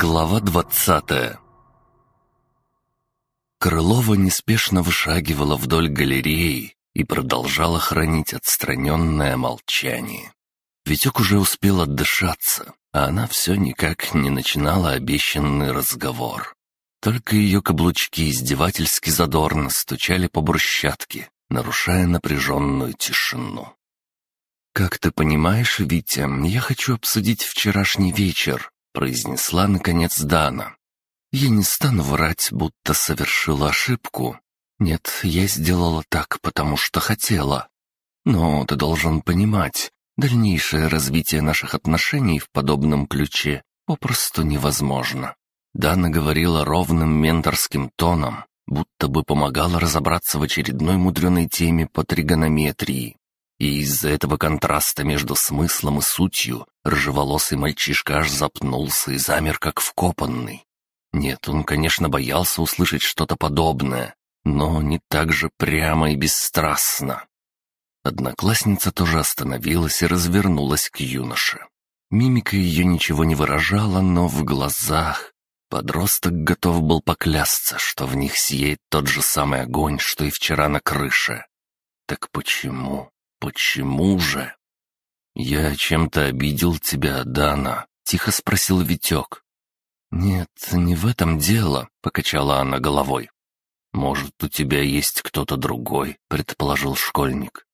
Глава двадцатая Крылова неспешно вышагивала вдоль галереи и продолжала хранить отстраненное молчание. Витек уже успел отдышаться, а она все никак не начинала обещанный разговор. Только ее каблучки издевательски задорно стучали по брусчатке, нарушая напряженную тишину. «Как ты понимаешь, Витя, я хочу обсудить вчерашний вечер», — произнесла, наконец, Дана. «Я не стану врать, будто совершила ошибку. Нет, я сделала так, потому что хотела. Но ты должен понимать, дальнейшее развитие наших отношений в подобном ключе попросту невозможно». Дана говорила ровным менторским тоном, будто бы помогала разобраться в очередной мудреной теме по тригонометрии. И из-за этого контраста между смыслом и сутью рыжеволосый мальчишка аж запнулся и замер как вкопанный. Нет, он, конечно, боялся услышать что-то подобное, но не так же прямо и бесстрастно. Одноклассница тоже остановилась и развернулась к юноше. Мимика ее ничего не выражала, но в глазах подросток готов был поклясться, что в них сияет тот же самый огонь, что и вчера на крыше. Так почему? «Почему же?» «Я чем-то обидел тебя, Дана?» — тихо спросил Витек. «Нет, не в этом дело», — покачала она головой. «Может, у тебя есть кто-то другой?» — предположил школьник.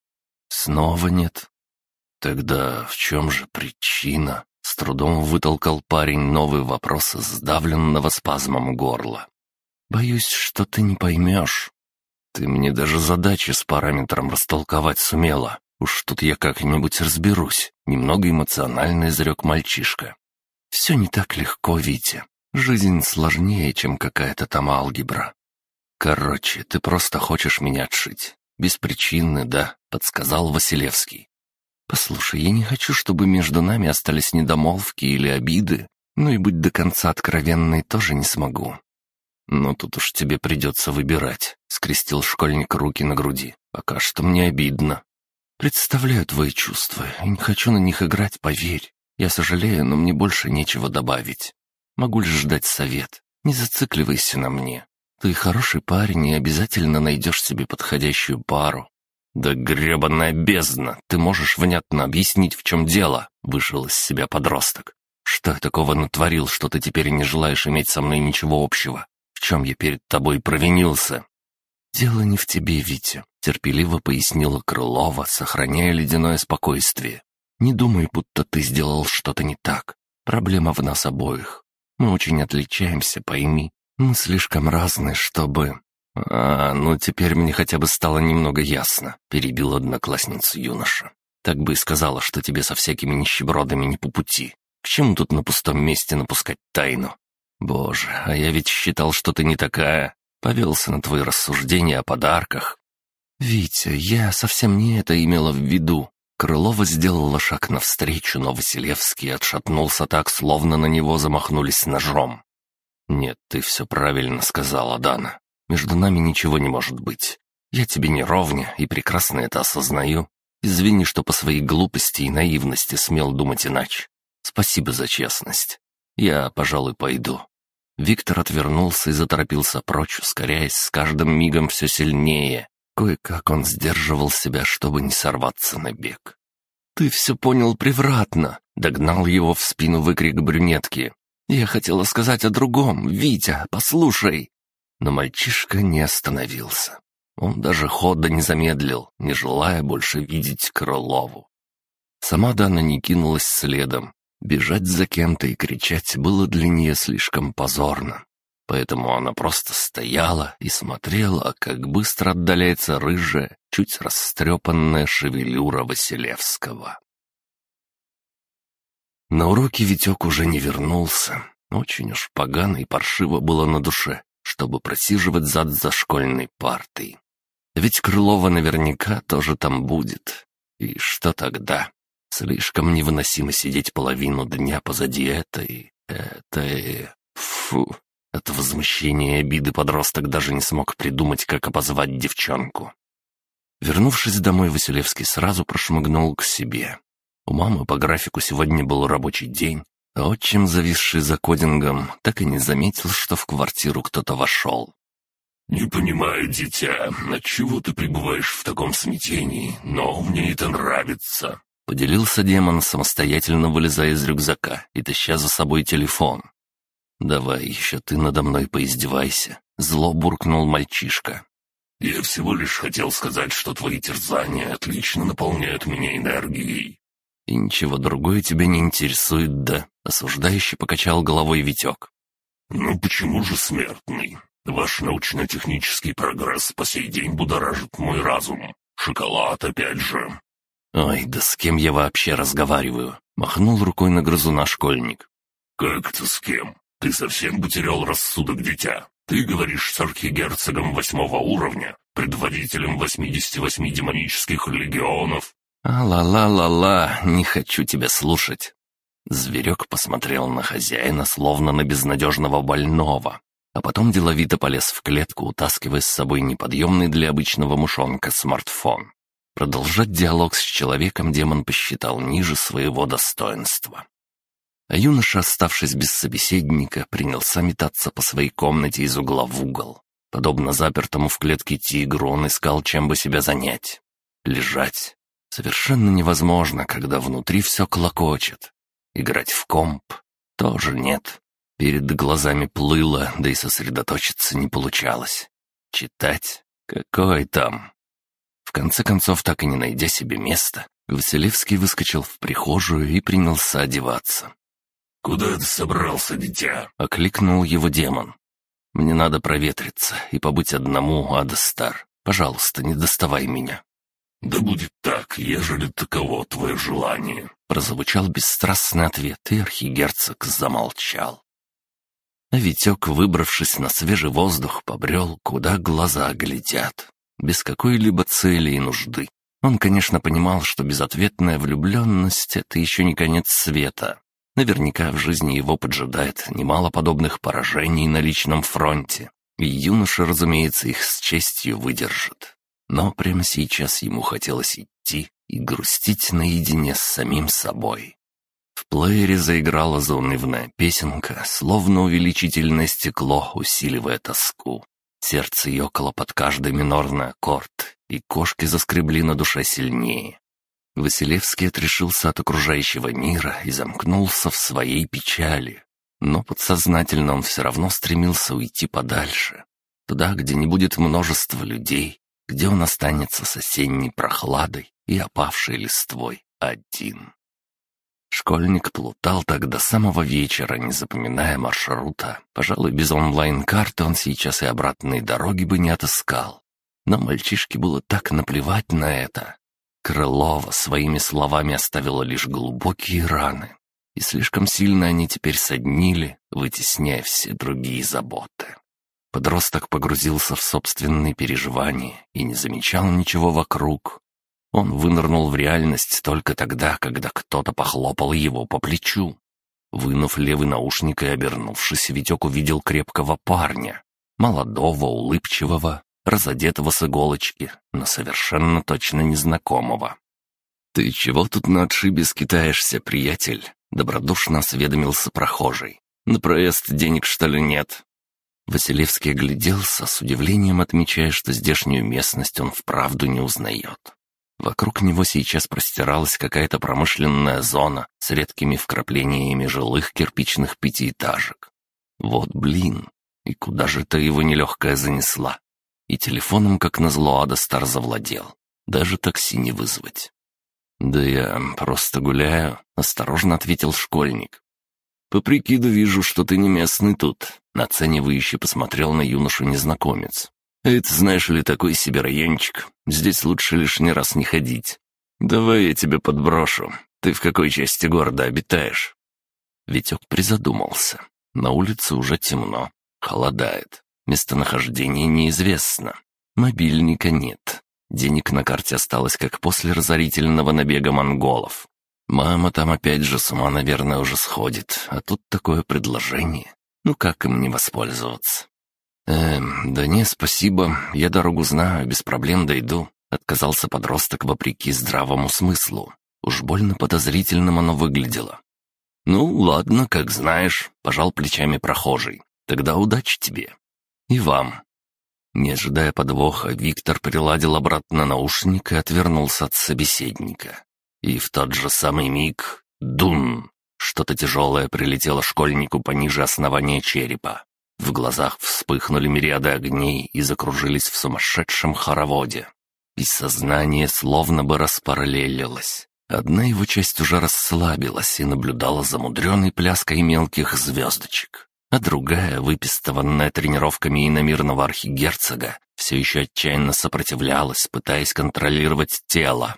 «Снова нет». «Тогда в чем же причина?» — с трудом вытолкал парень новый вопрос сдавленного спазмом горла. «Боюсь, что ты не поймешь». Ты мне даже задачи с параметром растолковать сумела. Уж тут я как-нибудь разберусь. Немного эмоционально изрек мальчишка. Все не так легко, Витя. Жизнь сложнее, чем какая-то там алгебра. Короче, ты просто хочешь меня отшить. Без да, подсказал Василевский. Послушай, я не хочу, чтобы между нами остались недомолвки или обиды, но и быть до конца откровенной тоже не смогу. «Но тут уж тебе придется выбирать», — скрестил школьник руки на груди. «Пока что мне обидно». «Представляю твои чувства и не хочу на них играть, поверь. Я сожалею, но мне больше нечего добавить. Могу лишь ждать совет. Не зацикливайся на мне. Ты хороший парень и обязательно найдешь себе подходящую пару». «Да гребаная бездна! Ты можешь внятно объяснить, в чем дело?» — вышел из себя подросток. «Что я такого натворил, что ты теперь не желаешь иметь со мной ничего общего? В чем я перед тобой провинился?» «Дело не в тебе, Витя», — терпеливо пояснила Крылова, сохраняя ледяное спокойствие. «Не думай, будто ты сделал что-то не так. Проблема в нас обоих. Мы очень отличаемся, пойми. Мы слишком разные, чтобы...» «А, ну теперь мне хотя бы стало немного ясно», — перебил одноклассницу юноша. «Так бы и сказала, что тебе со всякими нищебродами не по пути. К чему тут на пустом месте напускать тайну? «Боже, а я ведь считал, что ты не такая. Повелся на твои рассуждения о подарках». «Витя, я совсем не это имела в виду». Крылова сделала шаг навстречу, но Василевский отшатнулся так, словно на него замахнулись ножом. «Нет, ты все правильно сказала, Дана. Между нами ничего не может быть. Я тебе не ровня и прекрасно это осознаю. Извини, что по своей глупости и наивности смел думать иначе. Спасибо за честность. Я, пожалуй, пойду». Виктор отвернулся и заторопился прочь, ускоряясь с каждым мигом все сильнее. Кое-как он сдерживал себя, чтобы не сорваться на бег. «Ты все понял превратно!» — догнал его в спину выкрик брюнетки. «Я хотела сказать о другом. Витя, послушай!» Но мальчишка не остановился. Он даже хода не замедлил, не желая больше видеть Крылову. Сама Дана не кинулась следом, Бежать за кем-то и кричать было для нее слишком позорно. Поэтому она просто стояла и смотрела, как быстро отдаляется рыжая, чуть растрепанная шевелюра Василевского. На уроке Витек уже не вернулся. Очень уж погано и паршиво было на душе, чтобы просиживать зад за школьной партой. Ведь Крылова наверняка тоже там будет. И что тогда? Слишком невыносимо сидеть половину дня позади этой... этой... Фу. От возмущения и обиды подросток даже не смог придумать, как обозвать девчонку. Вернувшись домой, Василевский сразу прошмыгнул к себе. У мамы по графику сегодня был рабочий день, А отчим, зависший за кодингом, так и не заметил, что в квартиру кто-то вошел. «Не понимаю, дитя, отчего ты пребываешь в таком смятении, но мне это нравится», — поделился демон, самостоятельно вылезая из рюкзака и таща за собой телефон. «Давай еще ты надо мной поиздевайся», — зло буркнул мальчишка. «Я всего лишь хотел сказать, что твои терзания отлично наполняют меня энергией». «И ничего другое тебя не интересует, да?» — осуждающе покачал головой Витек. «Ну почему же смертный? Ваш научно-технический прогресс по сей день будоражит мой разум. Шоколад опять же». «Ой, да с кем я вообще разговариваю?» — махнул рукой на грызуна школьник. «Как это с кем? Ты совсем потерял рассудок, дитя. Ты говоришь с архигерцогом восьмого уровня, предводителем восьмидесяти восьми демонических легионов». «А-ла-ла-ла-ла, не хочу тебя слушать». Зверек посмотрел на хозяина, словно на безнадежного больного, а потом деловито полез в клетку, утаскивая с собой неподъемный для обычного мушонка смартфон. Продолжать диалог с человеком демон посчитал ниже своего достоинства. А юноша, оставшись без собеседника, принялся метаться по своей комнате из угла в угол. Подобно запертому в клетке тигру, он искал, чем бы себя занять. Лежать. Совершенно невозможно, когда внутри все клокочет. Играть в комп тоже нет. Перед глазами плыло, да и сосредоточиться не получалось. Читать? Какой там? Конце концов, так и не найдя себе места, Василевский выскочил в прихожую и принялся одеваться. «Куда ты собрался, дитя?» — окликнул его демон. «Мне надо проветриться и побыть одному, Адастар. Пожалуйста, не доставай меня». «Да будет так, ежели таково твое желание», — прозвучал бесстрастный ответ, и архигерцог замолчал. А Витек, выбравшись на свежий воздух, побрел, куда глаза глядят, без какой-либо цели и нужды. Он, конечно, понимал, что безответная влюбленность — это еще не конец света, Наверняка в жизни его поджидает немало подобных поражений на личном фронте, и юноша, разумеется, их с честью выдержит. Но прямо сейчас ему хотелось идти и грустить наедине с самим собой. В плеере заиграла заунывная песенка, словно увеличительное стекло, усиливая тоску. Сердце ёкало под каждый минорный аккорд, и кошки заскребли на душе сильнее. Василевский отрешился от окружающего мира и замкнулся в своей печали. Но подсознательно он все равно стремился уйти подальше. Туда, где не будет множества людей, где он останется с осенней прохладой и опавшей листвой один. Школьник плутал так до самого вечера, не запоминая маршрута. Пожалуй, без онлайн-карты он сейчас и обратной дороги бы не отыскал. Но мальчишке было так наплевать на это, Крылова своими словами оставила лишь глубокие раны, и слишком сильно они теперь соднили, вытесняя все другие заботы. Подросток погрузился в собственные переживания и не замечал ничего вокруг. Он вынырнул в реальность только тогда, когда кто-то похлопал его по плечу. Вынув левый наушник и обернувшись, Витек увидел крепкого парня, молодого, улыбчивого, разодетого с иголочки, но совершенно точно незнакомого. «Ты чего тут на отшибе скитаешься, приятель?» — добродушно осведомился прохожий. «На проезд денег, что ли, нет?» Василевский огляделся, с удивлением отмечая, что здешнюю местность он вправду не узнает. Вокруг него сейчас простиралась какая-то промышленная зона с редкими вкраплениями жилых кирпичных пятиэтажек. Вот блин, и куда же это его нелегкая занесла? И телефоном, как назло, Адастар завладел. Даже такси не вызвать. «Да я просто гуляю», — осторожно ответил школьник. «По прикиду вижу, что ты не местный тут», — наценивающе посмотрел на юношу незнакомец. «Это, знаешь ли, такой себе райончик. Здесь лучше лишний раз не ходить. Давай я тебя подброшу. Ты в какой части города обитаешь?» Витек призадумался. На улице уже темно, холодает. Местонахождение неизвестно. Мобильника нет. Денег на карте осталось, как после разорительного набега монголов. Мама там опять же с ума, наверное, уже сходит, а тут такое предложение. Ну как им не воспользоваться? «Эм, да не, спасибо, я дорогу знаю, без проблем дойду», — отказался подросток вопреки здравому смыслу. Уж больно подозрительным оно выглядело. «Ну, ладно, как знаешь», — пожал плечами прохожий. «Тогда удачи тебе». «И вам». Не ожидая подвоха, Виктор приладил обратно наушник и отвернулся от собеседника. И в тот же самый миг — дун! Что-то тяжелое прилетело школьнику пониже основания черепа. В глазах вспыхнули мириады огней и закружились в сумасшедшем хороводе. И сознание словно бы распараллелилось. Одна его часть уже расслабилась и наблюдала за мудреной пляской мелких звездочек, а другая, выпистованная тренировками иномирного архигерцога, все еще отчаянно сопротивлялась, пытаясь контролировать тело.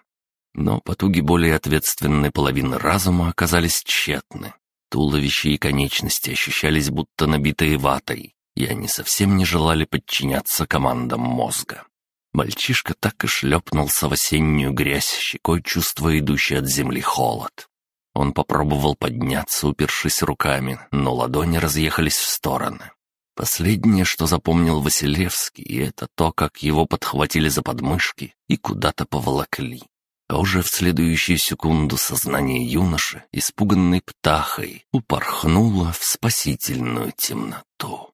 Но потуги более ответственной половины разума оказались тщетны. Туловище и конечности ощущались будто набитые ватой, и они совсем не желали подчиняться командам мозга. Мальчишка так и шлепнулся в осеннюю грязь, щекой чувствуя идущий от земли холод. Он попробовал подняться, упершись руками, но ладони разъехались в стороны. Последнее, что запомнил Василевский, это то, как его подхватили за подмышки и куда-то поволокли. А уже в следующую секунду сознание юноши, испуганной птахой, упорхнуло в спасительную темноту.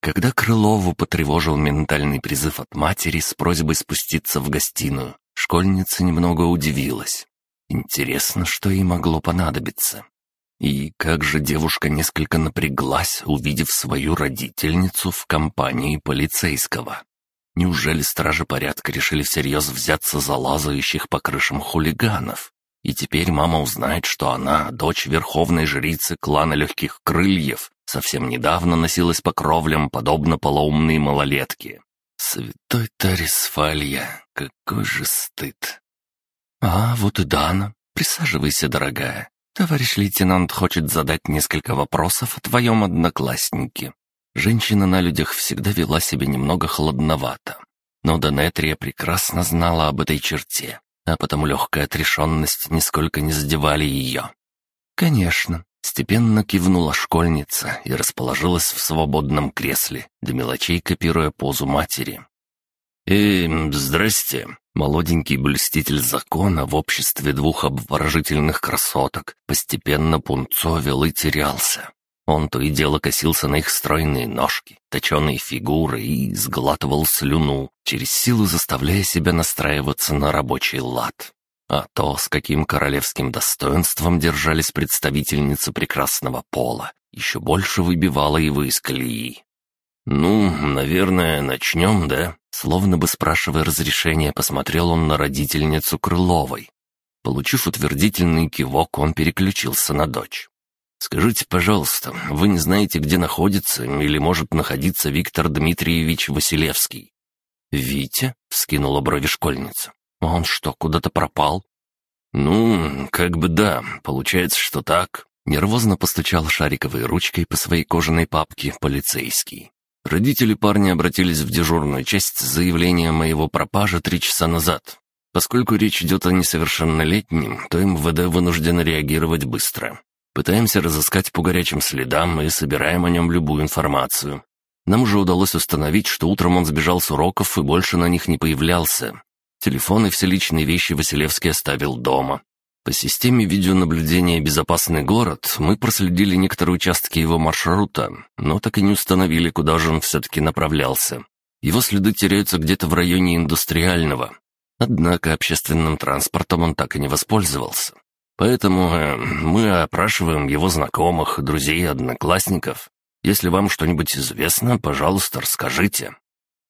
Когда Крылову потревожил ментальный призыв от матери с просьбой спуститься в гостиную, школьница немного удивилась. Интересно, что ей могло понадобиться. И как же девушка несколько напряглась, увидев свою родительницу в компании полицейского. Неужели стражи порядка решили всерьез взяться за лазающих по крышам хулиганов? И теперь мама узнает, что она, дочь верховной жрицы клана легких крыльев, совсем недавно носилась по кровлям, подобно полоумной малолетке. Святой Тарисфалья, какой же стыд! А, вот и Дана. Присаживайся, дорогая. Товарищ лейтенант хочет задать несколько вопросов о твоем однокласснике. Женщина на людях всегда вела себя немного холодновато. Но Донетрия прекрасно знала об этой черте, а потому легкая отрешенность нисколько не задевали ее. «Конечно», — степенно кивнула школьница и расположилась в свободном кресле, до мелочей копируя позу матери. «Эм, здрасте!» Молоденький блюститель закона в обществе двух обворожительных красоток постепенно пунцовил и терялся. Он то и дело косился на их стройные ножки, точеные фигуры и сглатывал слюну, через силу заставляя себя настраиваться на рабочий лад. А то, с каким королевским достоинством держались представительницы прекрасного пола, еще больше выбивало его из колеи. «Ну, наверное, начнем, да?» Словно бы спрашивая разрешения, посмотрел он на родительницу Крыловой. Получив утвердительный кивок, он переключился на дочь. «Скажите, пожалуйста, вы не знаете, где находится или может находиться Виктор Дмитриевич Василевский?» «Витя?» — вскинула брови школьница. «Он что, куда-то пропал?» «Ну, как бы да, получается, что так». Нервозно постучал шариковой ручкой по своей кожаной папке полицейский. Родители парня обратились в дежурную часть с заявлением о его пропаже три часа назад. Поскольку речь идет о несовершеннолетнем, то МВД вынуждено реагировать быстро. Пытаемся разыскать по горячим следам и собираем о нем любую информацию. Нам уже удалось установить, что утром он сбежал с уроков и больше на них не появлялся. Телефон и все личные вещи Василевский оставил дома. По системе видеонаблюдения «Безопасный город» мы проследили некоторые участки его маршрута, но так и не установили, куда же он все-таки направлялся. Его следы теряются где-то в районе индустриального. Однако общественным транспортом он так и не воспользовался. Поэтому э, мы опрашиваем его знакомых, друзей одноклассников. Если вам что-нибудь известно, пожалуйста, расскажите».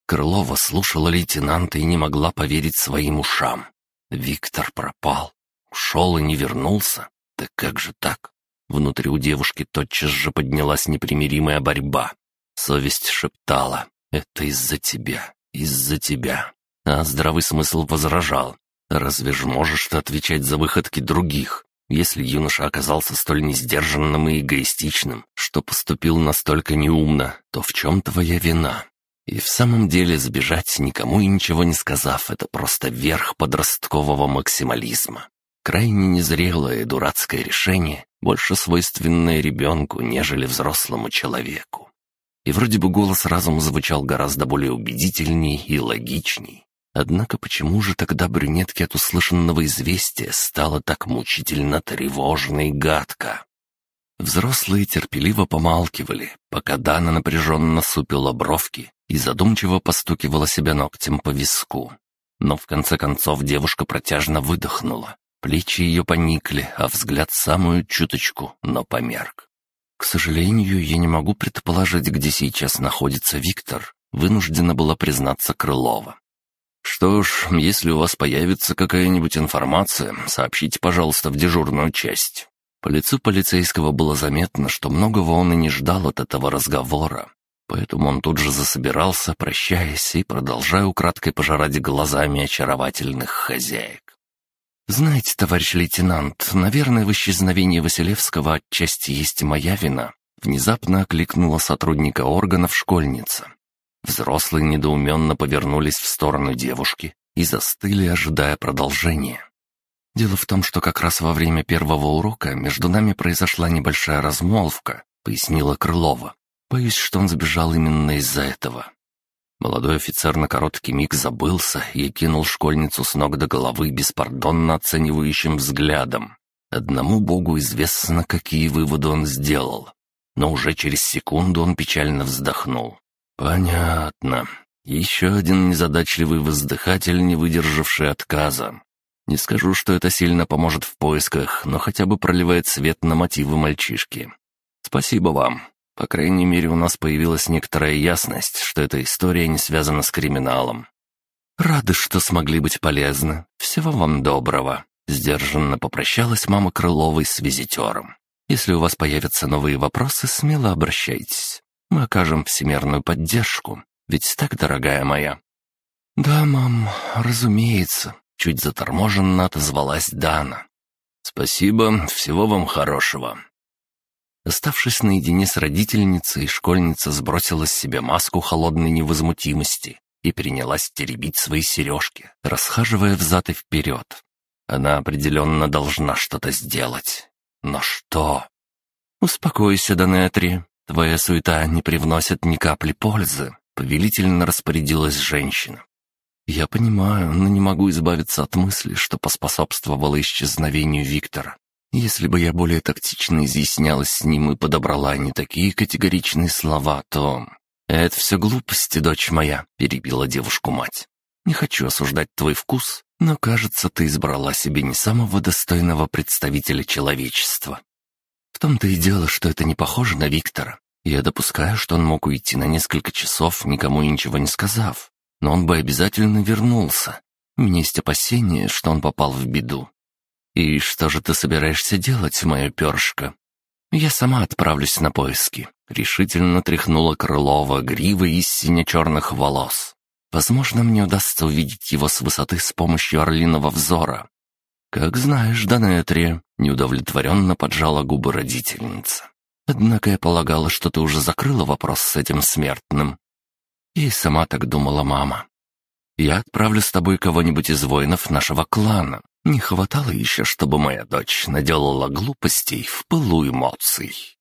Крылова слушала лейтенанта и не могла поверить своим ушам. Виктор пропал. Ушел и не вернулся. Да как же так? Внутри у девушки тотчас же поднялась непримиримая борьба. Совесть шептала «Это из-за тебя, из-за тебя». А здравый смысл возражал Разве же можешь ты отвечать за выходки других? Если юноша оказался столь несдержанным и эгоистичным, что поступил настолько неумно, то в чем твоя вина? И в самом деле сбежать, никому и ничего не сказав, это просто верх подросткового максимализма. Крайне незрелое и дурацкое решение, больше свойственное ребенку, нежели взрослому человеку. И вроде бы голос разума звучал гораздо более убедительней и логичней. Однако почему же тогда брюнетке от услышанного известия стало так мучительно тревожно и гадко? Взрослые терпеливо помалкивали, пока Дана напряженно супила бровки и задумчиво постукивала себя ногтем по виску. Но в конце концов девушка протяжно выдохнула. Плечи ее поникли, а взгляд самую чуточку, но померк. К сожалению, я не могу предположить, где сейчас находится Виктор, вынуждена была признаться Крылова. «Что ж, если у вас появится какая-нибудь информация, сообщите, пожалуйста, в дежурную часть». По лицу полицейского было заметно, что многого он и не ждал от этого разговора. Поэтому он тут же засобирался, прощаясь и продолжая украдкой пожирать глазами очаровательных хозяек. «Знаете, товарищ лейтенант, наверное, в исчезновении Василевского отчасти есть моя вина», внезапно окликнула сотрудника органов школьница. Взрослые недоуменно повернулись в сторону девушки и застыли, ожидая продолжения. Дело в том, что как раз во время первого урока между нами произошла небольшая размолвка, пояснила Крылова. Боюсь, что он сбежал именно из-за этого. Молодой офицер на короткий миг забылся и кинул школьницу с ног до головы беспардонно оценивающим взглядом. Одному богу известно, какие выводы он сделал. Но уже через секунду он печально вздохнул. «Понятно. Еще один незадачливый воздыхатель, не выдержавший отказа. Не скажу, что это сильно поможет в поисках, но хотя бы проливает свет на мотивы мальчишки. Спасибо вам. По крайней мере, у нас появилась некоторая ясность, что эта история не связана с криминалом. Рады, что смогли быть полезны. Всего вам доброго. Сдержанно попрощалась мама Крыловой с визитером. Если у вас появятся новые вопросы, смело обращайтесь. Мы окажем всемерную поддержку. Ведь так, дорогая моя?» «Да, мам, разумеется», — чуть заторможенно отозвалась Дана. «Спасибо, всего вам хорошего». Оставшись наедине с родительницей, школьница сбросила с себя маску холодной невозмутимости и принялась теребить свои сережки, расхаживая взад и вперед. Она определенно должна что-то сделать. Но что? «Успокойся, Донетри», «Твоя суета не привносит ни капли пользы», — повелительно распорядилась женщина. «Я понимаю, но не могу избавиться от мысли, что поспособствовало исчезновению Виктора. Если бы я более тактично изъяснялась с ним и подобрала не такие категоричные слова, то...» «Это все глупости, дочь моя», — перебила девушку мать. «Не хочу осуждать твой вкус, но, кажется, ты избрала себе не самого достойного представителя человечества. В том-то и дело, что это не похоже на Виктора. Я допускаю, что он мог уйти на несколько часов, никому ничего не сказав. Но он бы обязательно вернулся. У меня есть опасение, что он попал в беду. И что же ты собираешься делать, мое перышко? Я сама отправлюсь на поиски. Решительно тряхнула Крылова гривой из сине-черных волос. Возможно, мне удастся увидеть его с высоты с помощью орлиного взора. «Как знаешь, Донетри», — неудовлетворенно поджала губы родительница. «Однако я полагала, что ты уже закрыла вопрос с этим смертным». И сама так думала мама. «Я отправлю с тобой кого-нибудь из воинов нашего клана. Не хватало еще, чтобы моя дочь наделала глупостей в пылу эмоций».